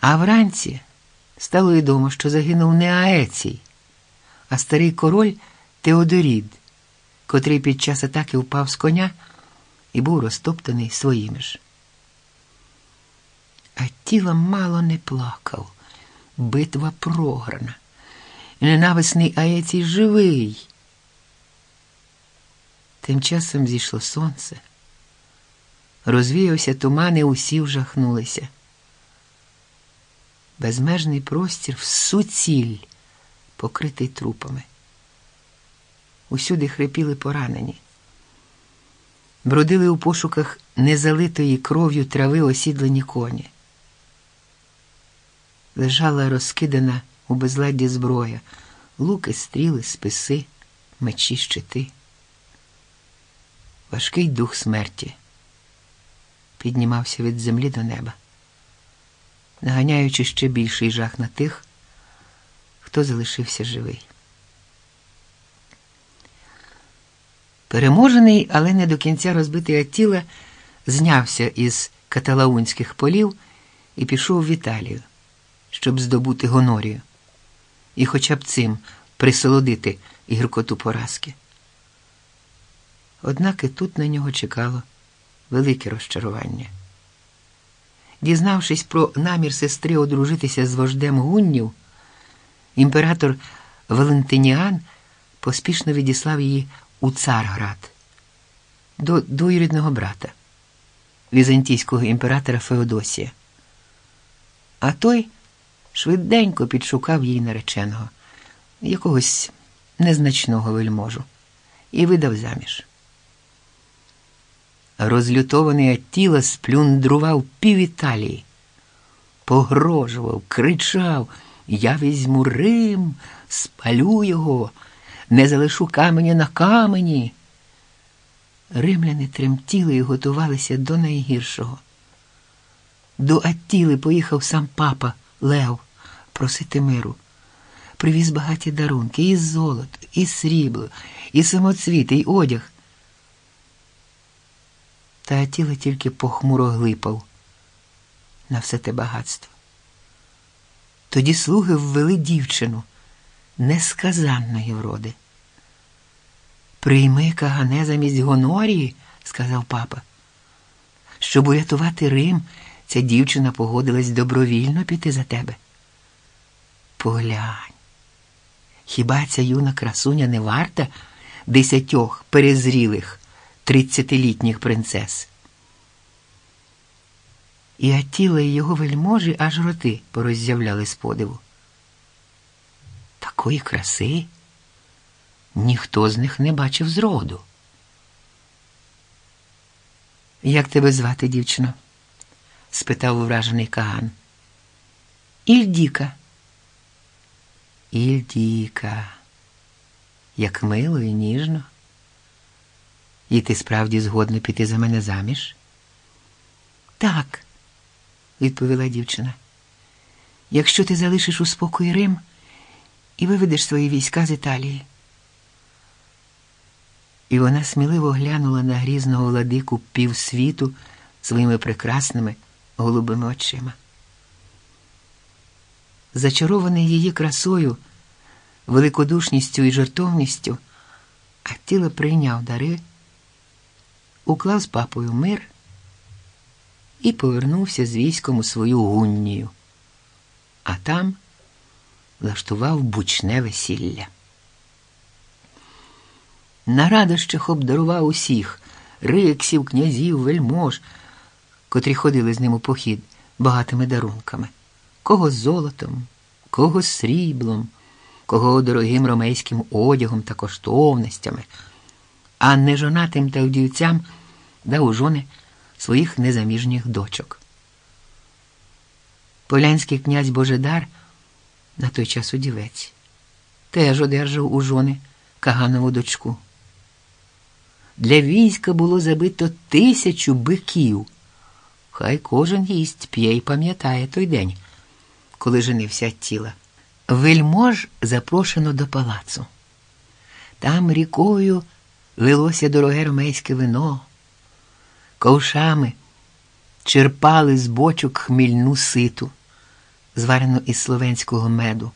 А вранці стало відомо, що загинув не Аецій, а старий король Теодорід, котрий під час атаки впав з коня і був розтоптаний своїми ж. А тіло мало не плакав. Битва програна. Ненависний Аецій живий. Тим часом зійшло сонце. Розвіявся туман, і усі вжахнулися. Безмежний простір в суціль, покритий трупами. Усюди хрипіли поранені. Бродили у пошуках незалитої кров'ю трави осідлені коні. Лежала розкидана у безладді зброя, луки, стріли, списи, мечі, щити. Важкий дух смерті піднімався від землі до неба, наганяючи ще більший жах на тих, хто залишився живий. Переможений, але не до кінця розбитий Аттіла знявся із каталаунських полів і пішов в Італію, щоб здобути гонорію, і хоча б цим присолодити гіркоту поразки. Однак і тут на нього чекало велике розчарування. Дізнавшись про намір сестри одружитися з вождем гуннів, імператор Валентиніан поспішно відіслав її у Царград до двоюрідного брата, візантійського імператора Феодосія. А той швиденько підшукав їй нареченого, якогось незначного вельможу, і видав заміж. Розлютований Аттіла сплюндрував пів Італії, погрожував, кричав Я візьму Рим, спалю його, не залишу каменя на камені. Римляни тремтіли і готувалися до найгіршого. До Аттіли поїхав сам папа Лев просити миру. Привіз багаті дарунки, і золото, і срібло, і самоцвіти, і одяг та тіло тільки похмуро глипав на все те багатство. Тоді слуги ввели дівчину несказанної вроди. Прийми кагане замість Гонорії, сказав папа. Щоб урятувати Рим, ця дівчина погодилась добровільно піти за тебе. Поглянь, хіба ця юна красуня не варта десятьох перезрілих? Тридцятилітніх принцес. І Атіла і його вельможі аж роти пороззявляли з подиву. Такої краси ніхто з них не бачив зроду. Як тебе звати, дівчино? спитав вражений Каган. Ільдіка. Ільдіка, як мило і ніжно. І ти справді згодна піти за мене заміж? Так, відповіла дівчина. Якщо ти залишиш у спокої Рим і виведеш свої війська з Італії. І вона сміливо глянула на грізного владику півсвіту своїми прекрасними голубими очима. Зачарований її красою, великодушністю і жертовністю, Аттіла прийняв дари уклав з папою мир і повернувся з військом у свою гуннію, а там влаштував бучне весілля. На радощах обдарував усіх риксів, князів, вельмож, котрі ходили з ним у похід багатими дарунками, кого золотом, кого сріблом, кого дорогим ромейським одягом та коштовностями а нежонатим та вдівцям дав у жони своїх незаміжніх дочок. Полянський князь Божедар на той час удівець, теж одержав у жони Каганову дочку. Для війська було забито тисячу биків. Хай кожен гість п'є й пам'ятає той день, коли женився тіла. Вельмож запрошено до палацу. Там рікою лилося дороге ромейське вино, ковшами черпали з бочок хмільну ситу, зварену із словенського меду.